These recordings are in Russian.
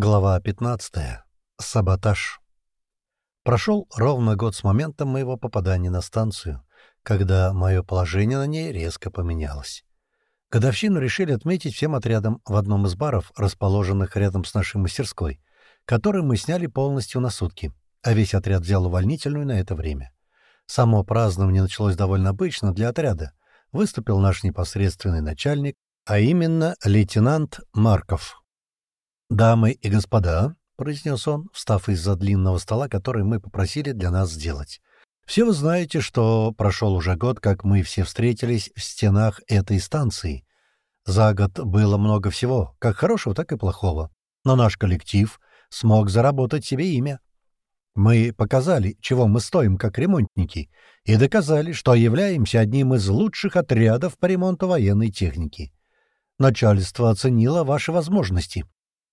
Глава 15. Саботаж. Прошел ровно год с момента моего попадания на станцию, когда мое положение на ней резко поменялось. Годовщину решили отметить всем отрядом в одном из баров, расположенных рядом с нашей мастерской, который мы сняли полностью на сутки, а весь отряд взял увольнительную на это время. Само празднование началось довольно обычно для отряда. Выступил наш непосредственный начальник, а именно лейтенант Марков. «Дамы и господа», — произнес он, встав из-за длинного стола, который мы попросили для нас сделать. «Все вы знаете, что прошел уже год, как мы все встретились в стенах этой станции. За год было много всего, как хорошего, так и плохого. Но наш коллектив смог заработать себе имя. Мы показали, чего мы стоим как ремонтники, и доказали, что являемся одним из лучших отрядов по ремонту военной техники. Начальство оценило ваши возможности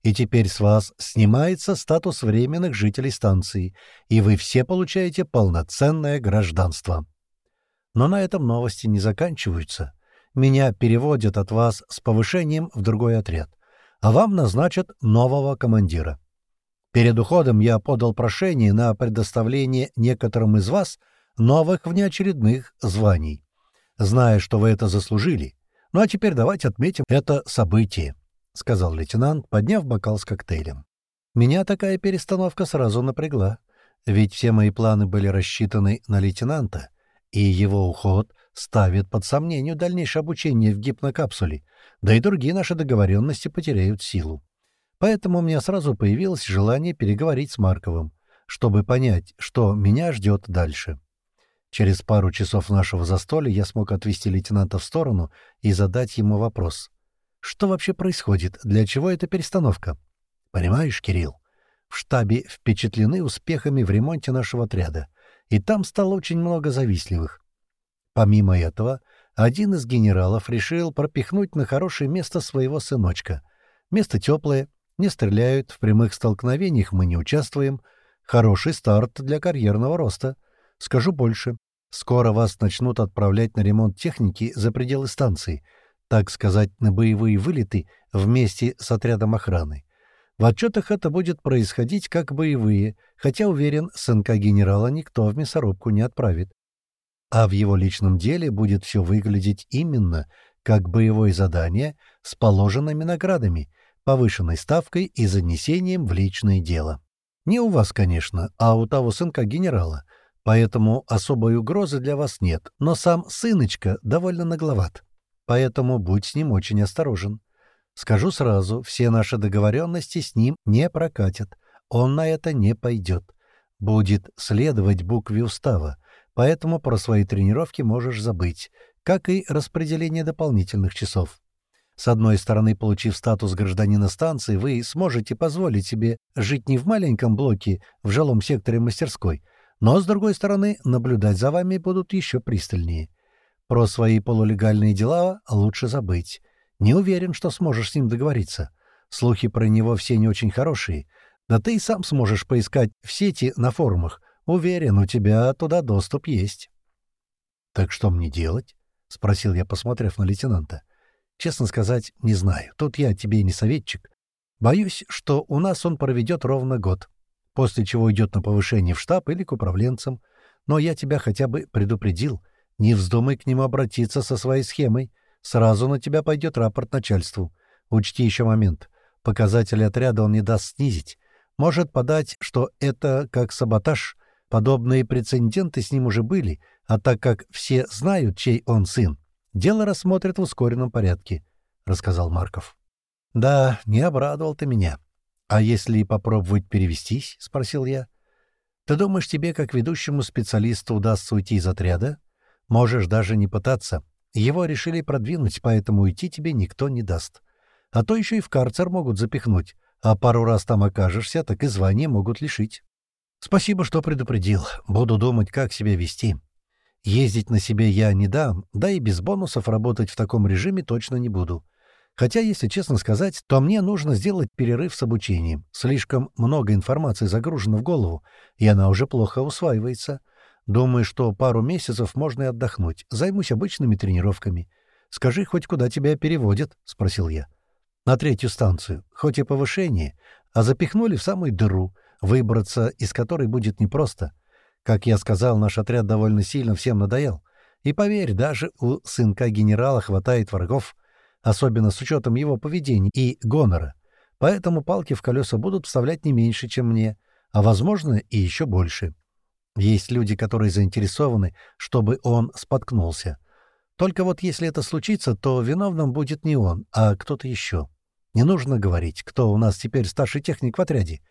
и теперь с вас снимается статус временных жителей станции, и вы все получаете полноценное гражданство. Но на этом новости не заканчиваются. Меня переводят от вас с повышением в другой отряд, а вам назначат нового командира. Перед уходом я подал прошение на предоставление некоторым из вас новых внеочередных званий, зная, что вы это заслужили. Ну а теперь давайте отметим это событие. — сказал лейтенант, подняв бокал с коктейлем. Меня такая перестановка сразу напрягла, ведь все мои планы были рассчитаны на лейтенанта, и его уход ставит под сомнение дальнейшее обучение в гипнокапсуле, да и другие наши договоренности потеряют силу. Поэтому у меня сразу появилось желание переговорить с Марковым, чтобы понять, что меня ждет дальше. Через пару часов нашего застолья я смог отвести лейтенанта в сторону и задать ему вопрос. Что вообще происходит? Для чего эта перестановка? Понимаешь, Кирилл, в штабе впечатлены успехами в ремонте нашего отряда, и там стало очень много завистливых. Помимо этого, один из генералов решил пропихнуть на хорошее место своего сыночка. Место теплое, не стреляют, в прямых столкновениях мы не участвуем. Хороший старт для карьерного роста. Скажу больше. Скоро вас начнут отправлять на ремонт техники за пределы станции — так сказать, на боевые вылеты вместе с отрядом охраны. В отчетах это будет происходить как боевые, хотя, уверен, сынка генерала никто в мясорубку не отправит. А в его личном деле будет все выглядеть именно как боевое задание с положенными наградами, повышенной ставкой и занесением в личное дело. Не у вас, конечно, а у того сынка генерала, поэтому особой угрозы для вас нет, но сам сыночка довольно нагловат поэтому будь с ним очень осторожен. Скажу сразу, все наши договоренности с ним не прокатят. Он на это не пойдет. Будет следовать букве устава, поэтому про свои тренировки можешь забыть, как и распределение дополнительных часов. С одной стороны, получив статус гражданина станции, вы сможете позволить себе жить не в маленьком блоке в жилом секторе мастерской, но, с другой стороны, наблюдать за вами будут еще пристальнее. Про свои полулегальные дела лучше забыть. Не уверен, что сможешь с ним договориться. Слухи про него все не очень хорошие. Да ты и сам сможешь поискать в сети на форумах. Уверен, у тебя туда доступ есть. — Так что мне делать? — спросил я, посмотрев на лейтенанта. — Честно сказать, не знаю. Тут я тебе не советчик. Боюсь, что у нас он проведет ровно год, после чего идет на повышение в штаб или к управленцам. Но я тебя хотя бы предупредил — не вздумай к нему обратиться со своей схемой. Сразу на тебя пойдет рапорт начальству. Учти еще момент. Показатели отряда он не даст снизить. Может подать, что это как саботаж. Подобные прецеденты с ним уже были, а так как все знают, чей он сын, дело рассмотрят в ускоренном порядке, — рассказал Марков. — Да, не обрадовал ты меня. — А если попробовать перевестись? — спросил я. — Ты думаешь, тебе, как ведущему специалисту, удастся уйти из отряда? Можешь даже не пытаться. Его решили продвинуть, поэтому уйти тебе никто не даст. А то еще и в карцер могут запихнуть, а пару раз там окажешься, так и звание могут лишить. Спасибо, что предупредил. Буду думать, как себя вести. Ездить на себе я не дам, да и без бонусов работать в таком режиме точно не буду. Хотя, если честно сказать, то мне нужно сделать перерыв с обучением. Слишком много информации загружено в голову, и она уже плохо усваивается. Думаю, что пару месяцев можно и отдохнуть. Займусь обычными тренировками. Скажи, хоть куда тебя переводят?» — спросил я. «На третью станцию. Хоть и повышение, а запихнули в самую дыру, выбраться из которой будет непросто. Как я сказал, наш отряд довольно сильно всем надоел. И поверь, даже у сынка генерала хватает врагов, особенно с учетом его поведения и гонора. Поэтому палки в колеса будут вставлять не меньше, чем мне, а, возможно, и еще больше. Есть люди, которые заинтересованы, чтобы он споткнулся. Только вот если это случится, то виновным будет не он, а кто-то еще. Не нужно говорить, кто у нас теперь старший техник в отряде.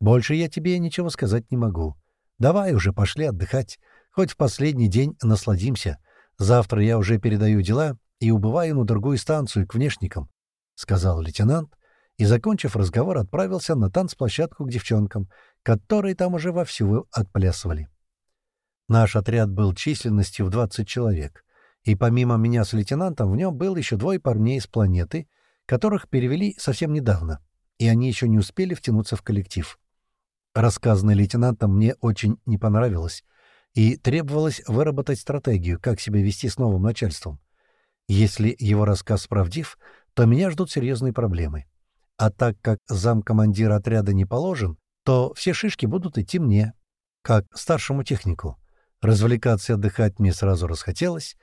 Больше я тебе ничего сказать не могу. Давай уже пошли отдыхать. Хоть в последний день насладимся. Завтра я уже передаю дела и убываю на другую станцию к внешникам», — сказал лейтенант, и, закончив разговор, отправился на танцплощадку к девчонкам, которые там уже вовсю отплясывали. Наш отряд был численностью в 20 человек, и помимо меня с лейтенантом в нем был еще двое парней с планеты, которых перевели совсем недавно, и они еще не успели втянуться в коллектив. Рассказанное лейтенантом мне очень не понравилось, и требовалось выработать стратегию, как себя вести с новым начальством. Если его рассказ правдив, то меня ждут серьезные проблемы. А так как замкомандира отряда не положен, то все шишки будут идти мне, как старшему технику. Развлекаться и отдыхать мне сразу расхотелось,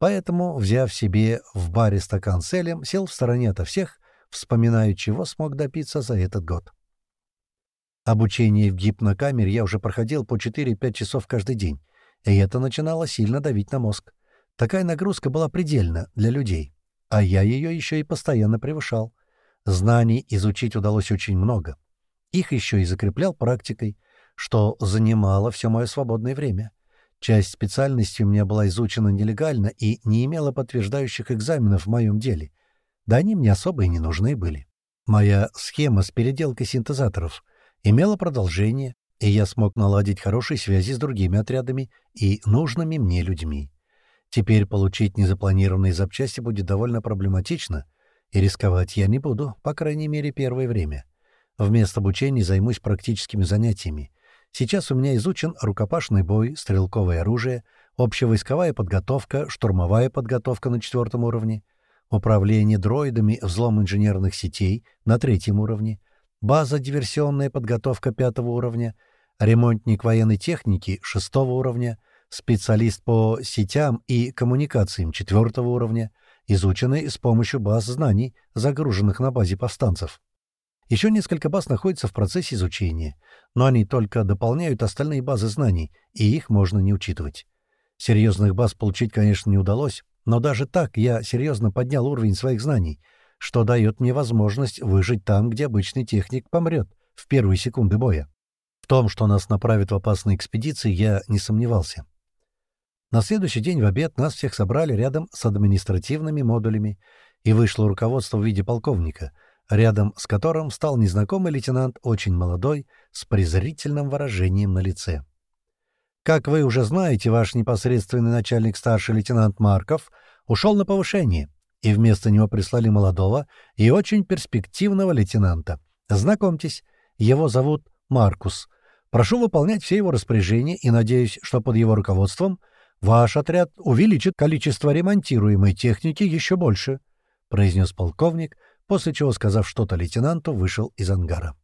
Поэтому, взяв себе в баре стакан с сел в стороне ото всех, вспоминая, чего смог допиться за этот год. Обучение в гипнокамере я уже проходил по 4-5 часов каждый день, и это начинало сильно давить на мозг. Такая нагрузка была предельна для людей, а я ее еще и постоянно превышал. Знаний изучить удалось очень много. Их еще и закреплял практикой, что занимало все мое свободное время. Часть специальности у меня была изучена нелегально и не имела подтверждающих экзаменов в моем деле. Да они мне особо и не нужны были. Моя схема с переделкой синтезаторов имела продолжение, и я смог наладить хорошие связи с другими отрядами и нужными мне людьми. Теперь получить незапланированные запчасти будет довольно проблематично, и рисковать я не буду, по крайней мере, первое время. Вместо обучения займусь практическими занятиями, Сейчас у меня изучен рукопашный бой, стрелковое оружие, общевойсковая подготовка, штурмовая подготовка на четвертом уровне, управление дроидами, взлом инженерных сетей на третьем уровне, база диверсионная подготовка пятого уровня, ремонтник военной техники шестого уровня, специалист по сетям и коммуникациям четвертого уровня, изученный с помощью баз знаний, загруженных на базе повстанцев. Еще несколько баз находятся в процессе изучения, но они только дополняют остальные базы знаний, и их можно не учитывать. Серьезных баз получить, конечно, не удалось, но даже так я серьезно поднял уровень своих знаний, что дает мне возможность выжить там, где обычный техник помрет в первые секунды боя. В том, что нас направят в опасные экспедиции, я не сомневался. На следующий день в обед нас всех собрали рядом с административными модулями, и вышло руководство в виде полковника — рядом с которым встал незнакомый лейтенант, очень молодой, с презрительным выражением на лице. «Как вы уже знаете, ваш непосредственный начальник старший лейтенант Марков ушел на повышение, и вместо него прислали молодого и очень перспективного лейтенанта. Знакомьтесь, его зовут Маркус. Прошу выполнять все его распоряжения и надеюсь, что под его руководством ваш отряд увеличит количество ремонтируемой техники еще больше», — произнес полковник, — после чего, сказав что-то лейтенанту, вышел из ангара.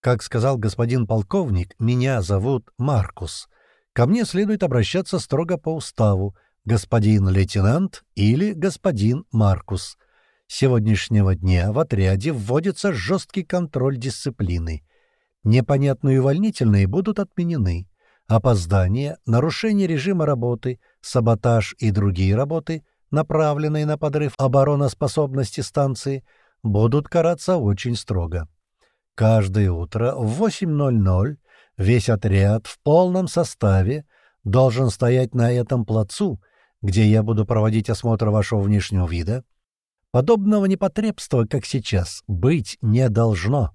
Как сказал господин полковник, меня зовут Маркус. Ко мне следует обращаться строго по уставу, господин лейтенант или господин Маркус. С сегодняшнего дня в отряде вводится жесткий контроль дисциплины. Непонятные увольнительные будут отменены. Опоздание, нарушение режима работы, саботаж и другие работы — направленные на подрыв обороноспособности станции, будут караться очень строго. Каждое утро в 8.00 весь отряд в полном составе должен стоять на этом плацу, где я буду проводить осмотр вашего внешнего вида. Подобного непотребства, как сейчас, быть не должно.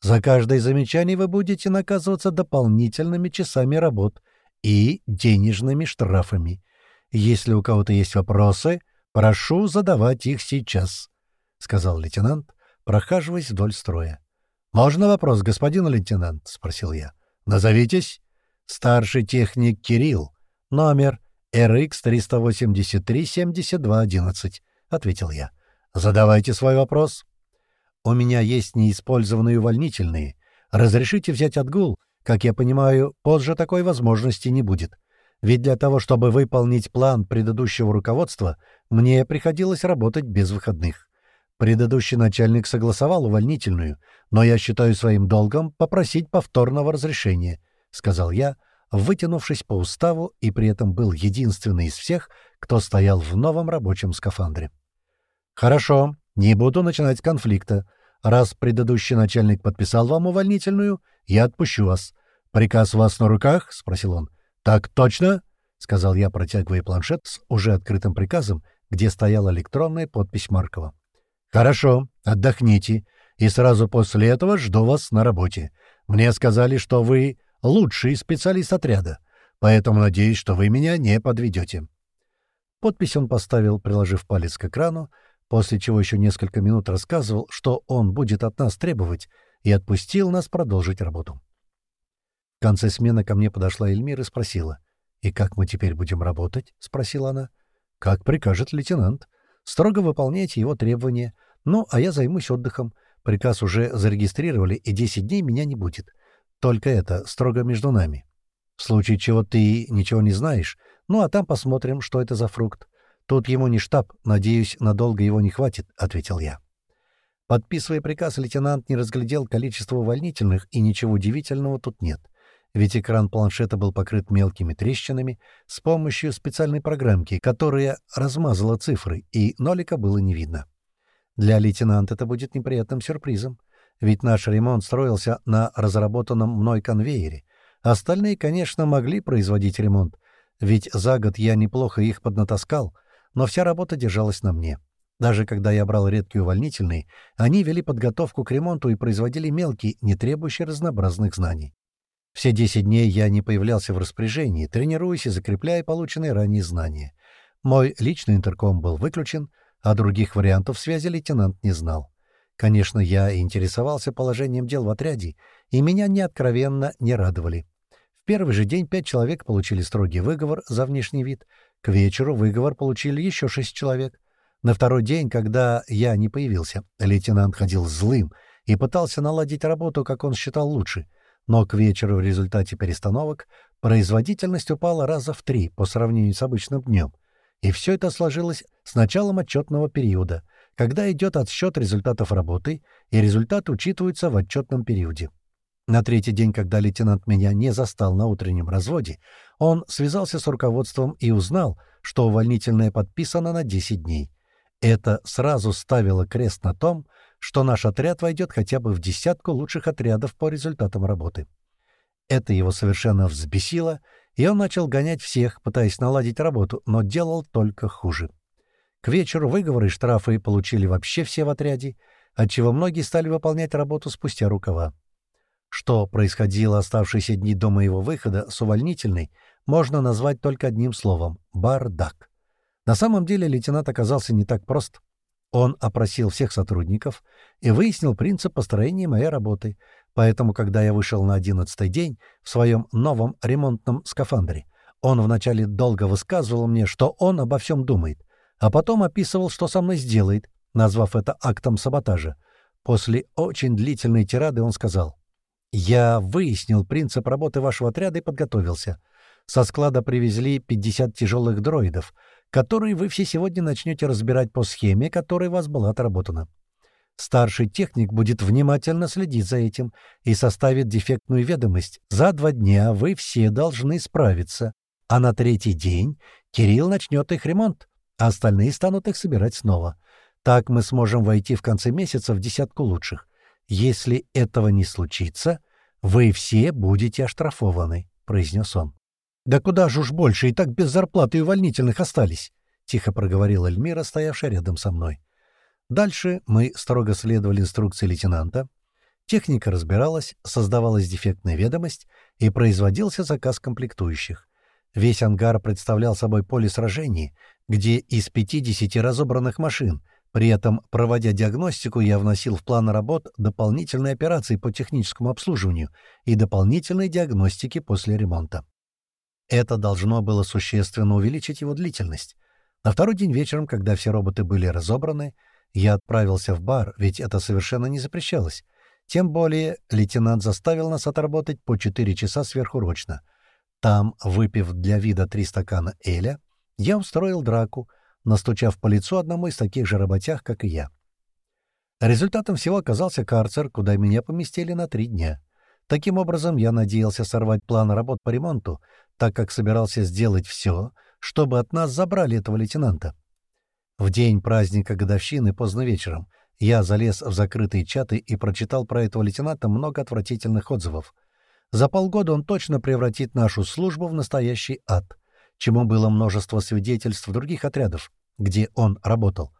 За каждое замечание вы будете наказываться дополнительными часами работ и денежными штрафами. Если у кого-то есть вопросы, прошу задавать их сейчас», — сказал лейтенант, прохаживаясь вдоль строя. «Можно вопрос, господин лейтенант?» — спросил я. «Назовитесь». «Старший техник Кирилл. Номер RX-383-7211», — ответил я. «Задавайте свой вопрос». У меня есть неиспользованные увольнительные. Разрешите взять отгул? Как я понимаю, позже такой возможности не будет. Ведь для того, чтобы выполнить план предыдущего руководства, мне приходилось работать без выходных. Предыдущий начальник согласовал увольнительную, но я считаю своим долгом попросить повторного разрешения, — сказал я, вытянувшись по уставу и при этом был единственный из всех, кто стоял в новом рабочем скафандре. «Хорошо, не буду начинать конфликта. Раз предыдущий начальник подписал вам увольнительную, я отпущу вас. Приказ у вас на руках?» — спросил он. «Так точно?» — сказал я, протягивая планшет с уже открытым приказом, где стояла электронная подпись Маркова. «Хорошо, отдохните, и сразу после этого жду вас на работе. Мне сказали, что вы лучший специалист отряда, поэтому надеюсь, что вы меня не подведете». Подпись он поставил, приложив палец к экрану, после чего еще несколько минут рассказывал, что он будет от нас требовать, и отпустил нас продолжить работу. В конце смены ко мне подошла Эльмира и спросила. «И как мы теперь будем работать?» — спросила она. «Как прикажет лейтенант. Строго выполняйте его требования. Ну, а я займусь отдыхом. Приказ уже зарегистрировали, и 10 дней меня не будет. Только это строго между нами. В случае чего ты ничего не знаешь, ну а там посмотрим, что это за фрукт. Тут ему не штаб, надеюсь, надолго его не хватит», — ответил я. Подписывая приказ, лейтенант не разглядел количество увольнительных, и ничего удивительного тут нет ведь экран планшета был покрыт мелкими трещинами с помощью специальной программки, которая размазала цифры, и нолика было не видно. Для лейтенанта это будет неприятным сюрпризом, ведь наш ремонт строился на разработанном мной конвейере. Остальные, конечно, могли производить ремонт, ведь за год я неплохо их поднатаскал, но вся работа держалась на мне. Даже когда я брал редкие увольнительные, они вели подготовку к ремонту и производили мелкие, не требующие разнообразных знаний. Все десять дней я не появлялся в распоряжении, тренируясь и закрепляя полученные ранее знания. Мой личный интерком был выключен, а других вариантов связи лейтенант не знал. Конечно, я интересовался положением дел в отряде, и меня неоткровенно не радовали. В первый же день пять человек получили строгий выговор за внешний вид. К вечеру выговор получили еще шесть человек. На второй день, когда я не появился, лейтенант ходил злым и пытался наладить работу, как он считал лучше — но к вечеру в результате перестановок производительность упала раза в три по сравнению с обычным днем. И все это сложилось с началом отчетного периода, когда идет отсчет результатов работы, и результаты учитываются в отчетном периоде. На третий день, когда лейтенант меня не застал на утреннем разводе, он связался с руководством и узнал, что увольнительное подписано на 10 дней. Это сразу ставило крест на том, что наш отряд войдет хотя бы в десятку лучших отрядов по результатам работы. Это его совершенно взбесило, и он начал гонять всех, пытаясь наладить работу, но делал только хуже. К вечеру выговоры и штрафы получили вообще все в отряде, отчего многие стали выполнять работу спустя рукава. Что происходило оставшиеся дни до моего выхода с увольнительной, можно назвать только одним словом — бардак. На самом деле лейтенант оказался не так прост. Он опросил всех сотрудников и выяснил принцип построения моей работы, поэтому, когда я вышел на одиннадцатый день в своем новом ремонтном скафандре, он вначале долго высказывал мне, что он обо всем думает, а потом описывал, что со мной сделает, назвав это актом саботажа. После очень длительной тирады он сказал, «Я выяснил принцип работы вашего отряда и подготовился. Со склада привезли 50 тяжелых дроидов, которые вы все сегодня начнете разбирать по схеме, которая у вас была отработана. Старший техник будет внимательно следить за этим и составит дефектную ведомость. За два дня вы все должны справиться, а на третий день Кирилл начнет их ремонт, а остальные станут их собирать снова. Так мы сможем войти в конце месяца в десятку лучших. Если этого не случится, вы все будете оштрафованы», — произнес он. «Да куда же уж больше, и так без зарплаты и увольнительных остались», — тихо проговорила Эльмира, стоявшая рядом со мной. Дальше мы строго следовали инструкции лейтенанта. Техника разбиралась, создавалась дефектная ведомость и производился заказ комплектующих. Весь ангар представлял собой поле сражений, где из 50 разобранных машин, при этом, проводя диагностику, я вносил в план работ дополнительные операции по техническому обслуживанию и дополнительные диагностики после ремонта. Это должно было существенно увеличить его длительность. На второй день вечером, когда все роботы были разобраны, Я отправился в бар, ведь это совершенно не запрещалось. Тем более лейтенант заставил нас отработать по 4 часа сверхурочно. Там, выпив для вида три стакана эля, я устроил драку, настучав по лицу одному из таких же работяг, как и я. Результатом всего оказался карцер, куда меня поместили на три дня. Таким образом, я надеялся сорвать план работ по ремонту, так как собирался сделать все, чтобы от нас забрали этого лейтенанта. В день праздника годовщины поздно вечером я залез в закрытые чаты и прочитал про этого лейтенанта много отвратительных отзывов. За полгода он точно превратит нашу службу в настоящий ад, чему было множество свидетельств других отрядов, где он работал.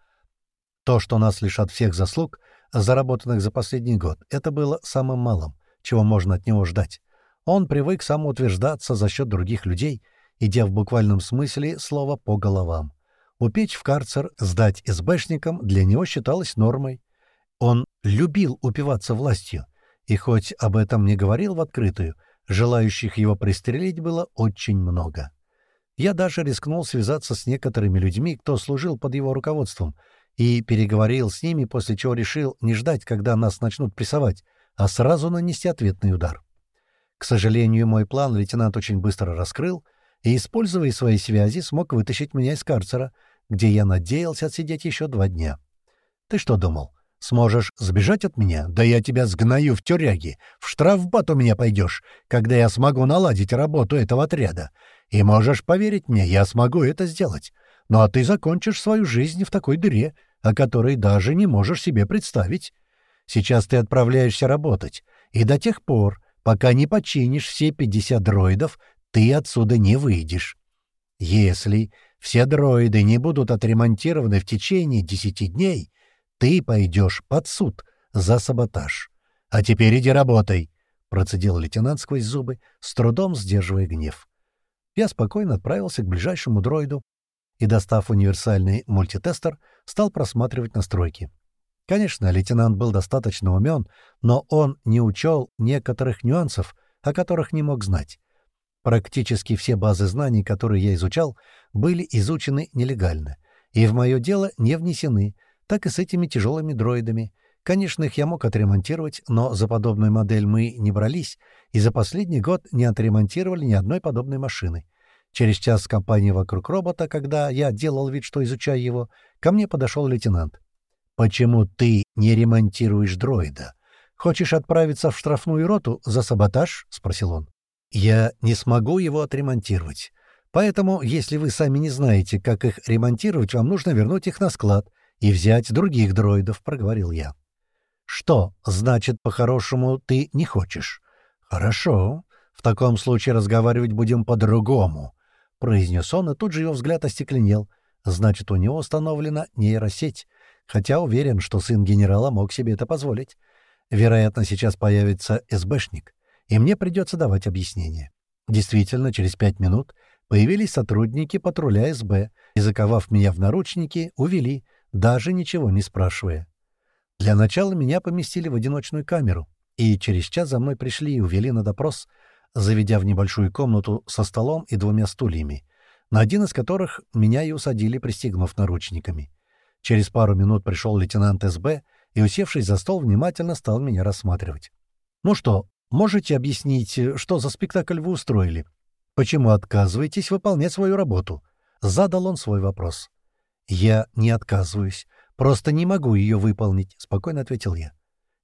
То, что нас лишат всех заслуг, заработанных за последний год, это было самым малым, чего можно от него ждать. Он привык самоутверждаться за счет других людей, идя в буквальном смысле слова по головам. Упечь в карцер, сдать СБшникам для него считалось нормой. Он любил упиваться властью, и хоть об этом не говорил в открытую, желающих его пристрелить было очень много. Я даже рискнул связаться с некоторыми людьми, кто служил под его руководством, и переговорил с ними, после чего решил не ждать, когда нас начнут прессовать, а сразу нанести ответный удар. К сожалению, мой план лейтенант очень быстро раскрыл и, используя свои связи, смог вытащить меня из карцера, где я надеялся отсидеть еще два дня. Ты что думал? Сможешь сбежать от меня? Да я тебя сгною в тюряге. В штрафбат у меня пойдешь, когда я смогу наладить работу этого отряда. И можешь поверить мне, я смогу это сделать. Ну а ты закончишь свою жизнь в такой дыре, о которой даже не можешь себе представить. Сейчас ты отправляешься работать, и до тех пор, пока не починишь все 50 дроидов, ты отсюда не выйдешь. Если все дроиды не будут отремонтированы в течение 10 дней, ты пойдешь под суд за саботаж. А теперь иди работай, — процедил лейтенант сквозь зубы, с трудом сдерживая гнев. Я спокойно отправился к ближайшему дроиду и, достав универсальный мультитестер, стал просматривать настройки. Конечно, лейтенант был достаточно умен, но он не учел некоторых нюансов, о которых не мог знать. Практически все базы знаний, которые я изучал, были изучены нелегально, и в мое дело не внесены, так и с этими тяжелыми дроидами. Конечно, их я мог отремонтировать, но за подобную модель мы не брались, и за последний год не отремонтировали ни одной подобной машины. Через час с компанией вокруг робота, когда я делал вид, что изучаю его, ко мне подошел лейтенант. «Почему ты не ремонтируешь дроида? Хочешь отправиться в штрафную роту за саботаж?» — спросил он. «Я не смогу его отремонтировать. Поэтому, если вы сами не знаете, как их ремонтировать, вам нужно вернуть их на склад и взять других дроидов», — проговорил я. «Что, значит, по-хорошему ты не хочешь?» «Хорошо. В таком случае разговаривать будем по-другому», — произнес он, и тут же его взгляд остекленел. «Значит, у него установлена нейросеть, хотя уверен, что сын генерала мог себе это позволить. Вероятно, сейчас появится СБшник, и мне придется давать объяснение. Действительно, через пять минут появились сотрудники патруля СБ и, заковав меня в наручники, увели, даже ничего не спрашивая. Для начала меня поместили в одиночную камеру, и через час за мной пришли и увели на допрос, заведя в небольшую комнату со столом и двумя стульями, на один из которых меня и усадили, пристегнув наручниками. Через пару минут пришел лейтенант СБ и, усевшись за стол, внимательно стал меня рассматривать. «Ну что, можете объяснить, что за спектакль вы устроили? Почему отказываетесь выполнять свою работу?» Задал он свой вопрос. «Я не отказываюсь. Просто не могу ее выполнить», — спокойно ответил я.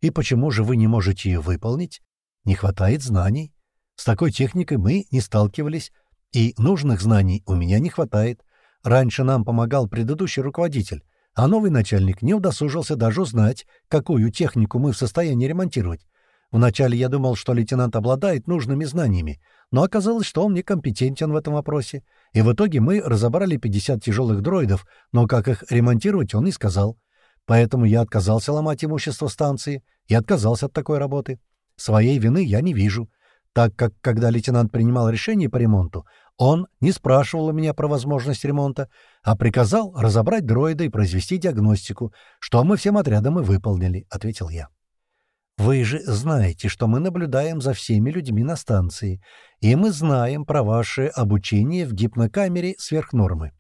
«И почему же вы не можете ее выполнить? Не хватает знаний. С такой техникой мы не сталкивались, и нужных знаний у меня не хватает. Раньше нам помогал предыдущий руководитель, а новый начальник не удосужился даже узнать, какую технику мы в состоянии ремонтировать. Вначале я думал, что лейтенант обладает нужными знаниями, но оказалось, что он некомпетентен в этом вопросе. И в итоге мы разобрали 50 тяжелых дроидов, но как их ремонтировать, он не сказал. Поэтому я отказался ломать имущество станции и отказался от такой работы. Своей вины я не вижу, так как, когда лейтенант принимал решение по ремонту, он не спрашивал у меня про возможность ремонта, а приказал разобрать дроида и произвести диагностику, что мы всем отрядом и выполнили, — ответил я. Вы же знаете, что мы наблюдаем за всеми людьми на станции, и мы знаем про ваше обучение в гипнокамере сверх нормы.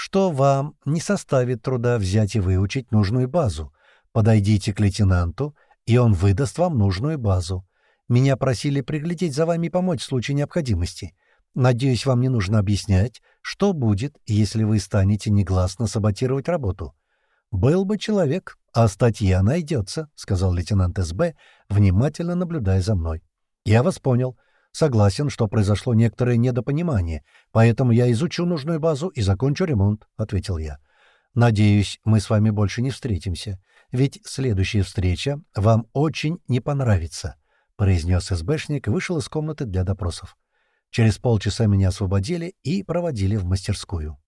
что вам не составит труда взять и выучить нужную базу. Подойдите к лейтенанту, и он выдаст вам нужную базу. Меня просили приглядеть за вами и помочь в случае необходимости. Надеюсь, вам не нужно объяснять, что будет, если вы станете негласно саботировать работу. «Был бы человек, а статья найдется», — сказал лейтенант СБ, внимательно наблюдая за мной. «Я вас понял. Согласен, что произошло некоторое недопонимание, поэтому я изучу нужную базу и закончу ремонт», — ответил я. «Надеюсь, мы с вами больше не встретимся, ведь следующая встреча вам очень не понравится», — произнес СБшник и вышел из комнаты для допросов. Через полчаса меня освободили и проводили в мастерскую.